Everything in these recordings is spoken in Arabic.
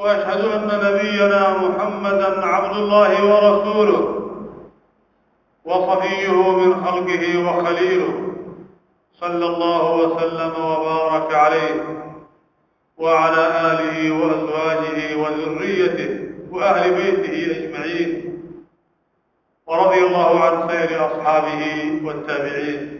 وأشهد أن نبينا محمدا عبد الله ورسوله وصفيه من خلقه وخليله صلى الله وسلم وبارك عليه وعلى آله وأزواجه وذريته وأهل بيته أجمعين ورضي الله عن خير أصحابه والتابعين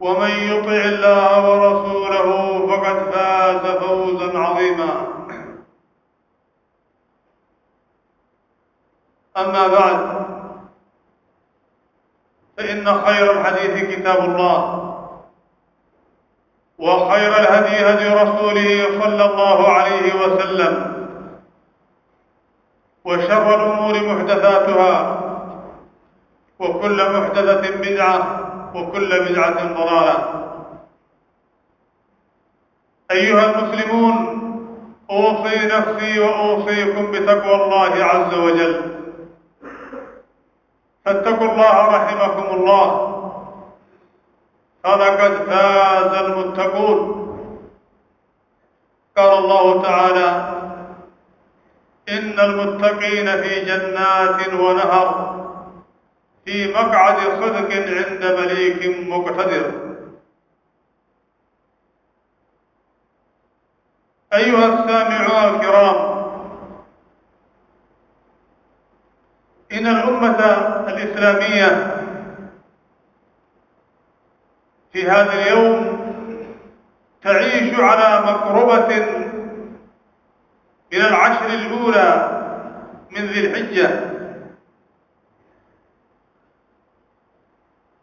ومن يطع الله ورسوله فقد فاز فوزا عظيما. أما بعد فإن خير الحديث كتاب الله وخير الهدي هدي رسوله صلى الله عليه وسلم وشر الأمور محدثاتها وكل محدثة بدعة وكل بدعة ضلالة. أيها المسلمون أوصي نفسي وأوصيكم بتقوى الله عز وجل. فاتقوا الله رحمكم الله. فلقد فاز المتقون. قال الله تعالى إن المتقين في جنات ونهر. في مقعد صدق عند مليك مقتدر. أيها السامعون الكرام إن الأمة الإسلامية في هذا اليوم تعيش على مقربة من العشر الأولى من ذي الحجة.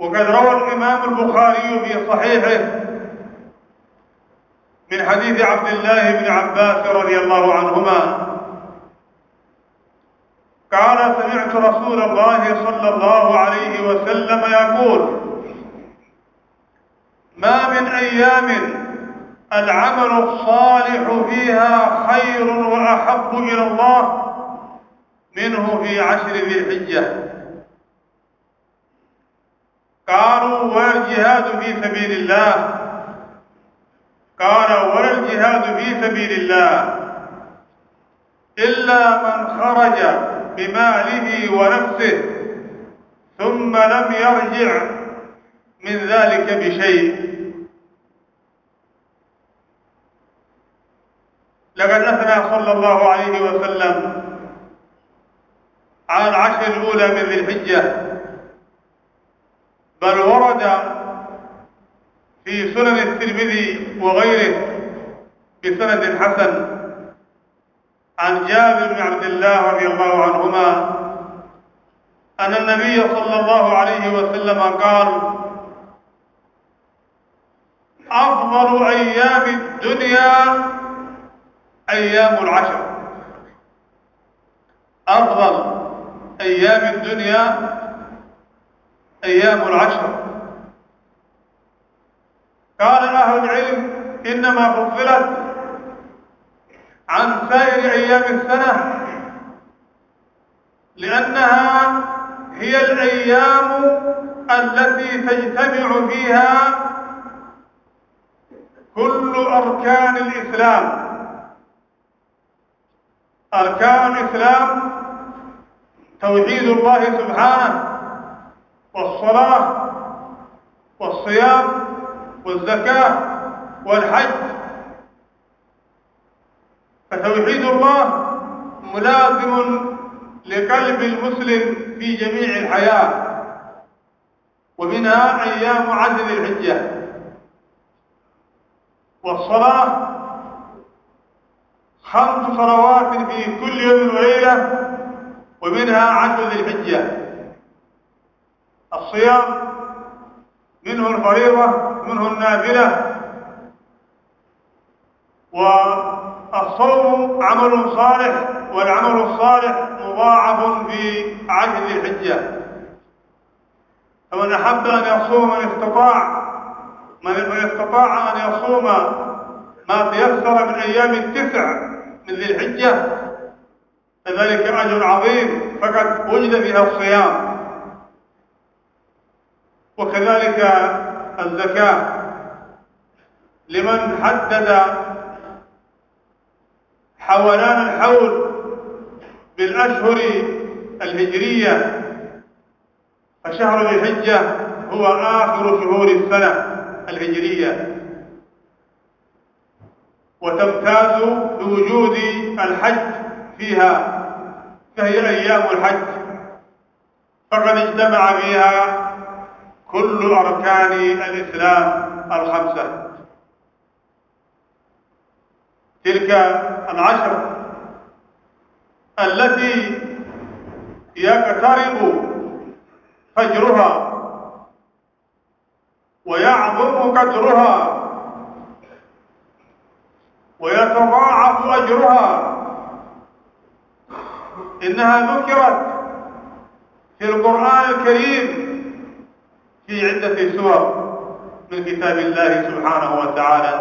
وقد روى الإمام البخاري في صحيحه من حديث عبد الله بن عباس رضي الله عنهما قال سمعت رسول الله صلى الله عليه وسلم يقول ما من أيام العمل الصالح فيها خير وأحب إلى الله منه في عشر ذي الحجة. قالوا ولا الجهاد في سبيل الله؟ قال ولا الجهاد في سبيل الله إلا من خرج بماله ونفسه ثم لم يرجع من ذلك بشيء. لقد أثنى صلى الله عليه وسلم على العشر الأولى من ذي الحجة. بل ورد في سنن الترمذي وغيره بسند حسن عن جابر بن عبد الله رضي الله عنهما أن النبي صلى الله عليه وسلم قال أفضل أيام الدنيا أيام العشر. أفضل أيام الدنيا أيام العشر. قال أهل العلم إنما فضلت عن سائر أيام السنة لأنها هي الأيام التي تجتمع فيها كل أركان الإسلام. أركان الإسلام توحيد الله سبحانه والصلاة والصيام والزكاة والحج. فتوحيد الله ملازم لقلب المسلم في جميع الحياة. ومنها أيام عشر الحجة. والصلاة خمس صلوات في كل يوم وليلة ومنها عشر ذي الحجة. الصيام منه الفريضة منه النافلة. والصوم عمل صالح والعمل الصالح مضاعف في ذي الحجة. فمن أحب أن يصوم من استطاع من استطاع أن يصوم ما تيسر من أيام التسع من ذي الحجة فذلك أجر عظيم فقد وجد فيها الصيام. وكذلك الزكاة. لمن حدد حولان الحول بالأشهر الهجرية فشهر ذي الحجة هو آخر شهور السنة الهجرية. وتمتاز بوجود الحج فيها فهي أيام الحج. فقد اجتمع فيها كل أركان الإسلام الخمسة. تلك العشر التي يقترب فجرها ويعظم قدرها ويتضاعف أجرها. إنها ذكرت في القرآن الكريم في عدة سور من كتاب الله سبحانه وتعالى.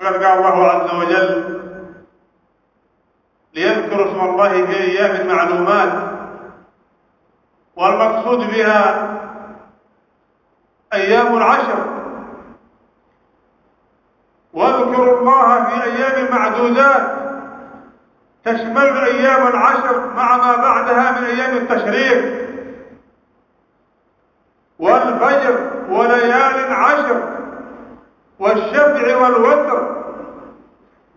فقد الله عز وجل ليذكر اسم الله في أيام معلومات والمقصود بها أيام العشر. واذكروا الله في أيام معدودات تشمل أيام العشر مع ما بعدها من أيام التشريق. والفجر وليال عشر والشفع والوتر.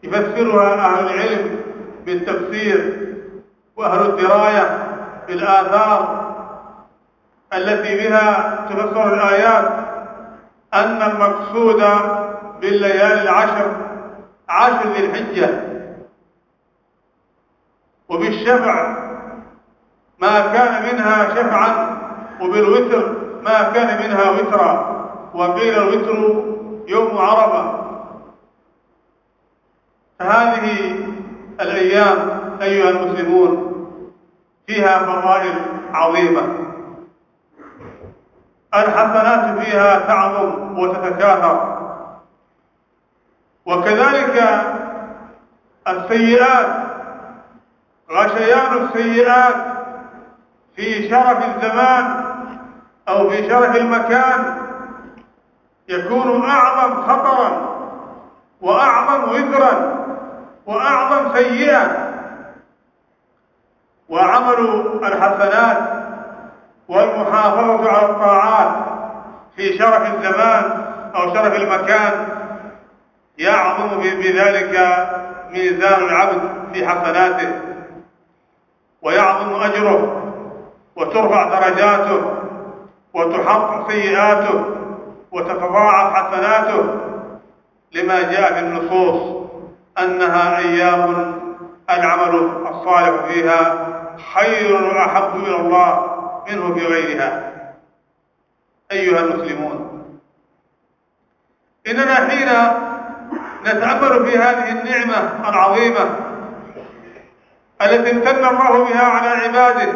يفسرها أهل العلم بالتفسير وأهل الدراية بالآثار التي بها تفسر الآيات أن المقصود بالليالي العشر عشر ذي الحجة. وبالشفع ما كان منها شفعا وبالوتر. ما كان منها وترا وقيل الوتر يوم عرفة. فهذه الأيام أيها المسلمون فيها فضائل عظيمة. الحسنات فيها تعظم وتتكاثر. وكذلك السيئات غشيان السيئات في شرف الزمان أو في شرف المكان يكون أعظم خطرا وأعظم وزرا وأعظم سيئة وعمل الحسنات والمحافظة على الطاعات في شرف الزمان أو شرف المكان يعظم بذلك ميزان العبد في حسناته ويعظم أجره وترفع درجاته وتحط سيئاته وتتضاعف حسناته. لما جاء في النصوص أنها أيام العمل الصالح فيها خير وأحب إلى الله منه في غيرها. أيها المسلمون إننا حين نتأمل في هذه النعمة العظيمة التي امتن الله بها على عباده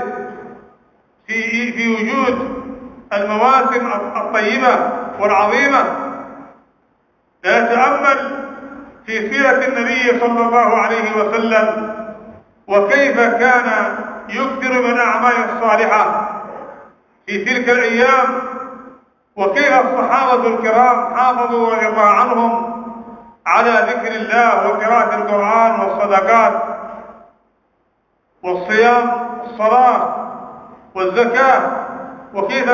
في في وجود المواسم الطيبة والعظيمة. لنتأمل في سيرة النبي صلى الله عليه وسلم وكيف كان يكثر من الأعمال الصالحة في تلك الأيام وكيف الصحابة الكرام حافظوا رضي الله عنهم على ذكر الله وقراءة القرآن والصدقات والصيام والصلاة والزكاة. وكيف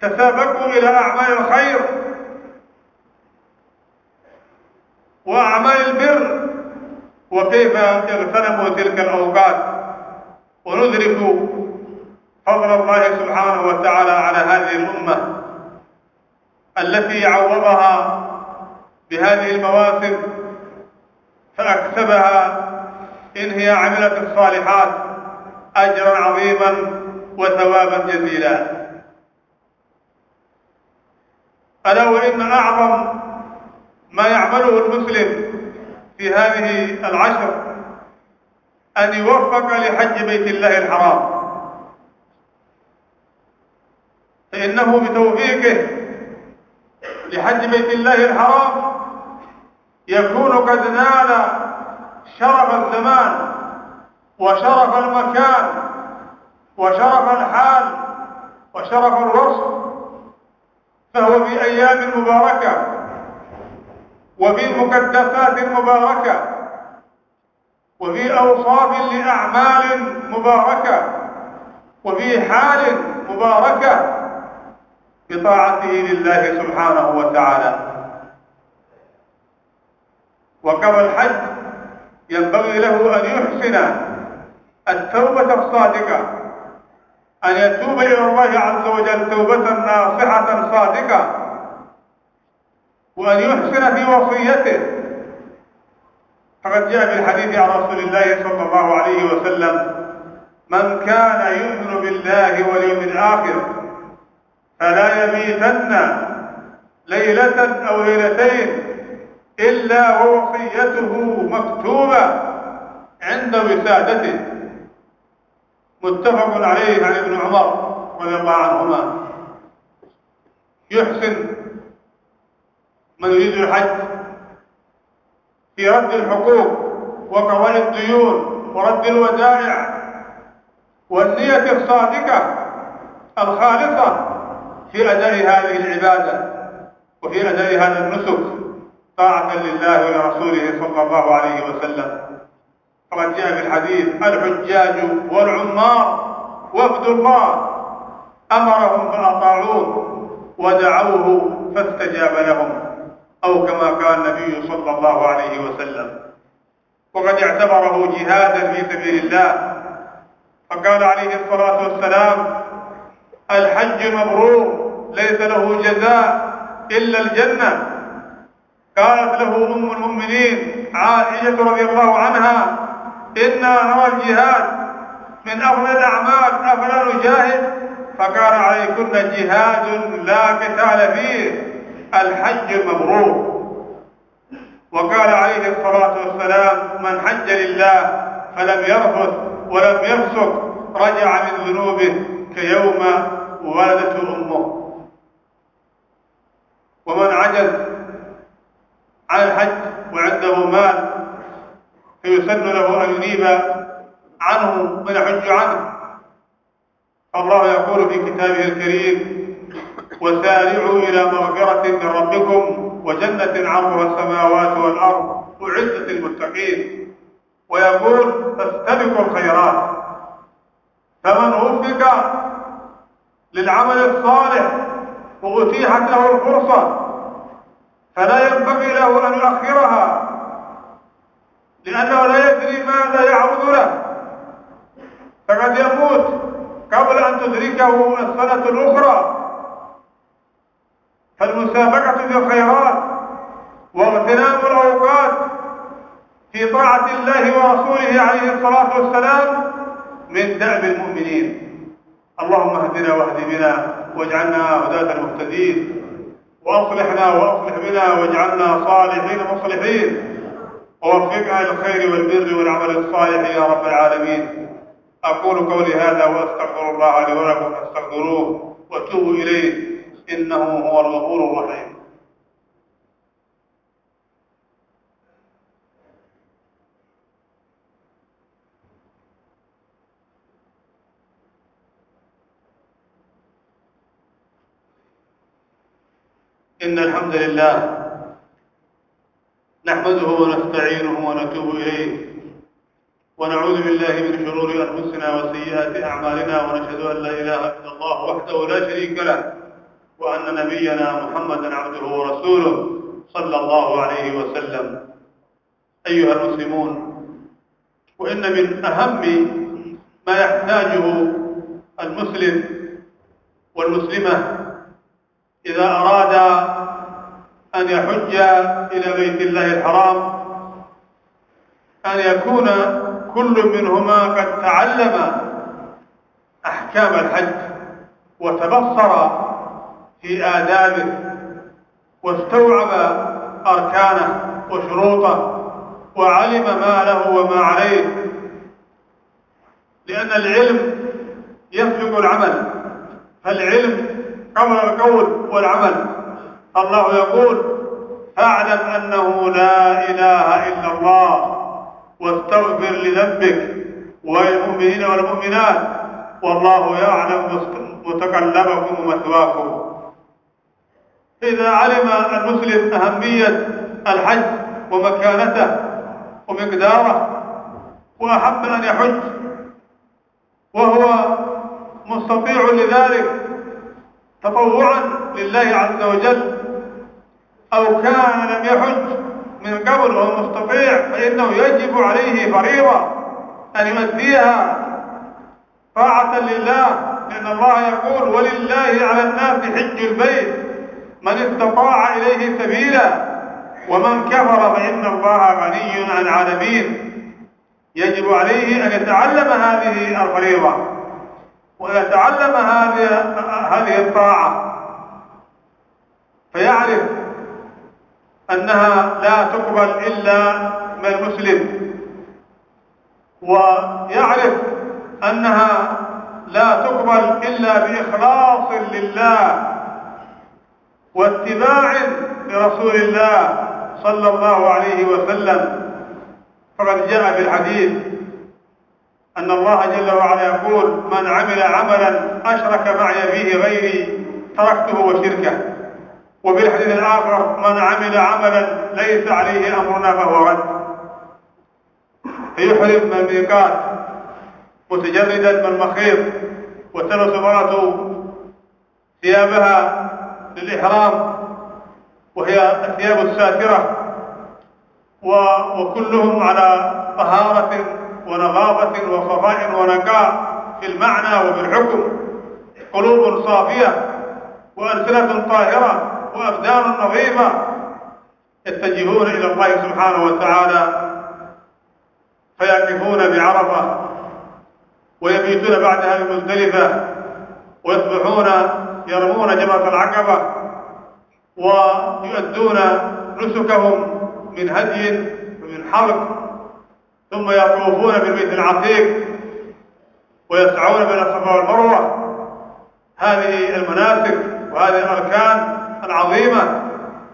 تسابقوا إلى أعمال الخير وأعمال البر وكيف اغتنموا تلك الأوقات؟ وندرك فضل الله سبحانه وتعالى على هذه الأمة التي عوضها بهذه المواسم فأكسبها إن هي عملت الصالحات أجرا عظيما. وثوابا جزيلا. ألا وإن أعظم ما يعمله المسلم في هذه العشر أن يوفق لحج بيت الله الحرام. فإنه بتوفيقه لحج بيت الله الحرام يكون قد نال شرف الزمان وشرف المكان وشرف الحال وشرف الوصف فهو في أيام مباركة وفي مقدسات مباركة وفي أوصاف لأعمال مباركة وفي حال مباركة بطاعته لله سبحانه وتعالى. وقبل الحج ينبغي له أن يحسن التوبة الصادقة أن يتوب إلى الله عز وجل توبة ناصحة صادقة. وأن يحسن في وصيته. فقد جاء في الحديث عن رسول الله صلى الله عليه وسلم. من كان يؤمن بالله واليوم الآخر فلا يبيتن ليلة أو ليلتين إلا ووصيته مكتوبة عند وسادته. متفق عليه عن ابن عمر رضي الله عنهما. يحسن من يريد الحج في رد الحقوق وقضاء الديون ورد الودائع والنية الصادقة الخالصة في أداء هذه العبادة وفي أداء هذا النسك طاعة لله ولرسوله صلى الله عليه وسلم. فقد جاء في الحديث الحجاج والعمار وفد الله أمرهم فأطاعوه ودعوه فاستجاب لهم أو كما قال النبي صلى الله عليه وسلم. وقد اعتبره جهادا في سبيل الله. فقال عليه الصلاة والسلام الحج مبرور ليس له جزاء إلا الجنة. قالت له أم المؤمنين عائشة رضي الله عنها إنا نرى الجهاد من أفضل الأعمال أفلا نجاهد فقال عليكن جهاد لا قتال فيه الحج المبرور. وقال عليه الصلاة والسلام من حج لله فلم يرفث ولم يفسق رجع من ذنوبه كيوم ولدته أمه. ومن عجز عن الحج وعنده مال فيسن له أن ينيب عنه من يحج عنه. الله يقول في كتابه الكريم وسارعوا إلى مغفرة من ربكم وجنة عرضها السماوات والأرض أعدت للمتقين. ويقول فاستبقوا الخيرات. فمن وفق للعمل الصالح وأتيحت له الفرصة فلا ينبغي له أن يؤخرها. لأنه لا يدري ماذا يعرض له. فقد يموت قبل أن تدركه السنة الأخرى. فالمسابقة في الخيرات واغتنام الأوقات في طاعة الله ورسوله عليه الصلاة والسلام من دأب المؤمنين. اللهم اهدنا واهد بنا واجعلنا هداة المهتدين. وأصلحنا وأصلح بنا واجعلنا صالحين مصلحين. ووفقنا للخير والبر والعمل الصالح يا رب العالمين. أقول قولي هذا وأستغفر الله لي ولكم فاستغفروه وتوبوا إليه. إنه هو الغفور الرحيم. إن الحمد لله نحمده ونستعينه ونتوب إليه. ونعوذ بالله من شرور أنفسنا وسيئات أعمالنا ونشهد أن لا إله إلا الله وحده لا شريك له وأن نبينا محمدا عبده ورسوله صلى الله عليه وسلم. أيها المسلمون وإن من أهم ما يحتاجه المسلم والمسلمة إذا أراد أن يحج إلى بيت الله الحرام أن يكون كل منهما قد تعلم أحكام الحج وتبصر في آدابه واستوعب أركانه وشروطه وعلم ما له وما عليه. لأن العلم يسبق العمل فالعلم قبل القول والعمل. الله يقول فاعلم أنه لا إله إلا الله واستغفر لذنبك وللمؤمنين والمؤمنات والله يعلم متقلبكم ومثواكم. إذا علم المسلم أهمية الحج ومكانته ومقداره وأحب أن يحج وهو مستطيع لذلك تطوعا لله عز وجل أو كان لم يحج من قبل وهو مستطيع فإنه يجب عليه فريضة أن يؤديها طاعة لله لأن الله يقول ولله على الناس حج البيت من استطاع إليه سبيلا ومن كفر فإن الله غني عن العالمين. يجب عليه أن يتعلم هذه الفريضة. ويتعلم هذه هذه الطاعة فيعرف أنها لا تقبل إلا من المسلم ويعرف أنها لا تقبل إلا بإخلاص لله واتباع لرسول الله صلى الله عليه وسلم. فقد جاء في الحديث أن الله جل وعلا يقول من عمل عملا أشرك معي فيه غيري تركته وشركه. وفي الحديث الآخر من عمل عملا ليس عليه أمرنا فهو رد. فيحرم من الميقات متجردا من المخيط وتلبس المرأة ثيابها للإحرام وهي الثياب الساترة وكلهم على طهارة ونظافة وصفاء ونقاء في المعنى وفي الحكم قلوب صافية وألسنة طاهرة وأبدان نظيفة يتجهون إلى الله سبحانه وتعالى فيقفون بعرفة ويبيتون بعدها بمزدلفة ويصبحون يرمون جمرة العقبة ويؤدون نسكهم من هدي ومن حلق ثم يطوفون بالبيت العتيق ويسعون بين الصفا والمروة. هذه المناسك وهذه الأركان العظيمة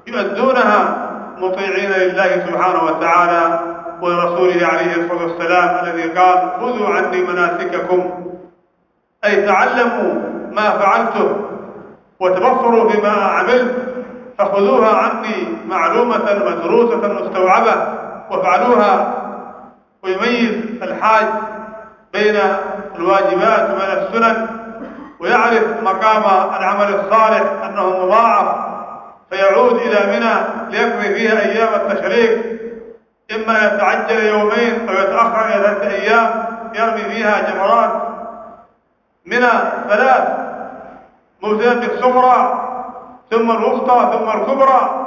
يؤدونها مطيعين لله سبحانه وتعالى ولرسوله عليه الصلاة والسلام الذي قال خذوا عني مناسككم. أي تعلموا ما فعلته وتبصروا فيما عملت فخذوها عني معلومة مدروسة مستوعبة وافعلوها ويميز الحاج بين الواجبات وبين السنن ويعرف مقام العمل الصالح أنه مضاعف فيعود إلى منى ليقضي فيها أيام التشريق. إما يتعجل يومين أو يتأخر إلى ثلاثة أيام يرمي فيها جمرات. منى ثلاث مبتدأ بالصغرى ثم الوسطى ثم الكبرى.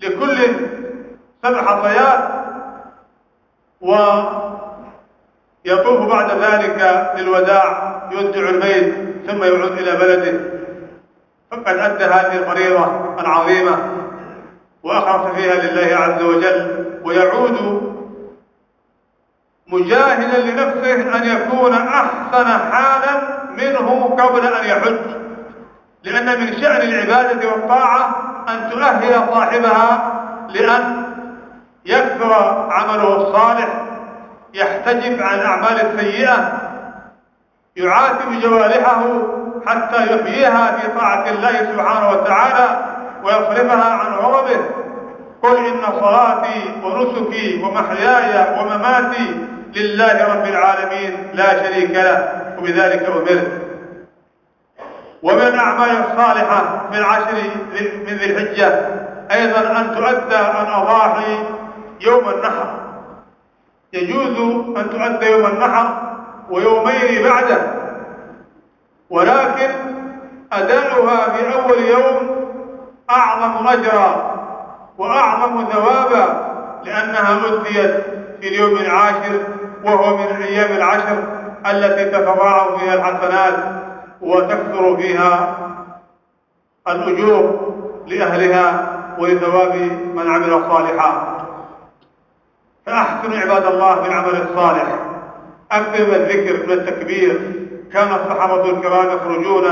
لكل سبع حصيات ويطوف بعد ذلك للوداع يودع البيت ثم يعود إلى بلده. فقد أدى هذه الفريضة العظيمة وأخلص فيها لله عز وجل ويعود مجاهدا لنفسه أن يكون أحسن حالا منه قبل أن يحج. لأن من شأن العبادة والطاعة أن تؤهل صاحبها لأن يكثر عمله الصالح يحتجب عن الأعمال السيئة يعاتب جوارحه حتى يحييها في طاعة الله سبحانه وتعالى ويصرفها عن غضبه قل إن صلاتي ونسكي ومحياي ومماتي لله رب العالمين لا شريك له وبذلك أمرت. ومن الأعمال الصالحة في العشر من ذي الحجة أيضا أن تؤدى الأضاحي يوم النحر. يجوز أن تؤدى يوم النحر ويومين بعده. ولكن أداؤها في أول يوم أعظم أجرا وأعظم ثوابا لأنها أديت في اليوم العاشر وهو من أيام العشر التي تتضاعف فيها الحسنات وتكثر فيها الأجور لأهلها ولثواب من عمل صالحا. فأحسنوا عباد الله بالعمل الصالح. أكثر الذكر من التكبير كان الصحابة الكرام يخرجون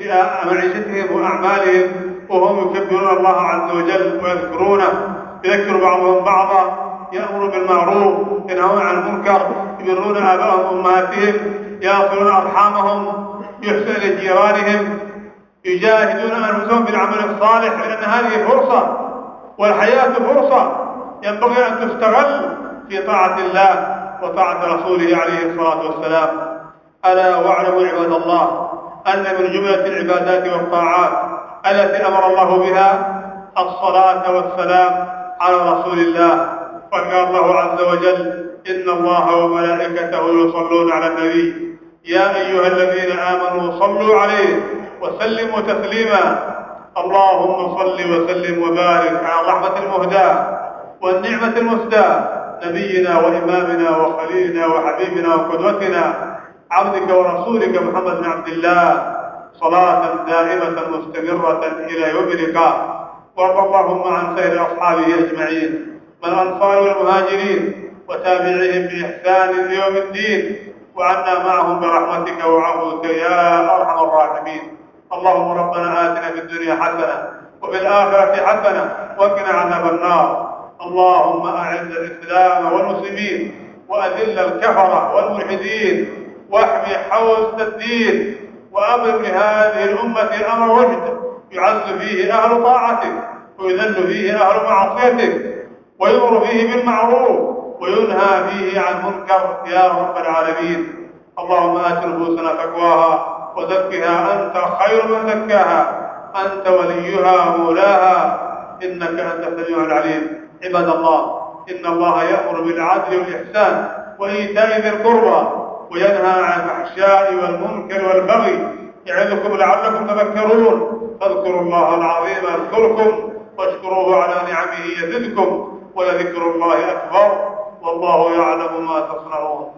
لمعيشتهم وأعمالهم وهم يكبرون الله عز وجل ويذكرونه. يذكر بعضهم بعضا يأمر بالمعروف ينهون عن المنكر يبرون آبائهم وأمهاتهم يصلون أرحامهم يحسن لجيرانهم يجاهدون أنفسهم بالعمل الصالح لأن هذه فرصة والحياة فرصة. ينبغي أن تستغل في طاعة الله وطاعة رسوله عليه الصلاة والسلام. ألا واعلموا عباد الله أن من جملة العبادات والطاعات التي أمر الله بها الصلاة والسلام على رسول الله. وقال الله عز وجل إن الله وملائكته يصلون على النبي. يا أيها الذين آمنوا صلوا عليه وسلموا تسليما. اللهم صل وسلم وبارك على الرحمة المهداة والنعمة المسداة نبينا وإمامنا وخليلنا وحبيبنا وقدوتنا عبدك ورسولك محمد بن عبد الله صلاة دائمة مستمرة إلى يوم اللقاء. وارض اللهم عن سائر أصحابه أجمعين من الأنصار والمهاجرين وتابعيهم بإحسان ليوم الدين وعنا معهم برحمتك وعفوك يا أرحم الراحمين. اللهم ربنا آتنا في الدنيا حسنة وفي الآخرة حسنة وقنا عذاب النار. اللهم أعز الإسلام والمسلمين وأذل الكفرة والملحدين واحمي حوزة الدين وأبرم لهذه الأمة أمر رشد يعز فيه أهل طاعتك ويذل فيه أهل معصيتك ويؤمر فيه بالمعروف وينهى فيه عن منكر يا رب العالمين اللهم آت نفوسنا تقواها وزكها أنت خير من زكاها. أنت وليها ومولاها. إنك أنت السميع العليم. عباد الله إن الله يأمر بالعدل والإحسان وإيتاء ذي القربى وينهى عن الفحشاء والمنكر والبغي يعظكم لعلكم تذكرون. فاذكروا الله العظيم يذكركم واشكروه على نعمه يزدكم ولذكر الله أكبر. والله يعلم ما تصنعون.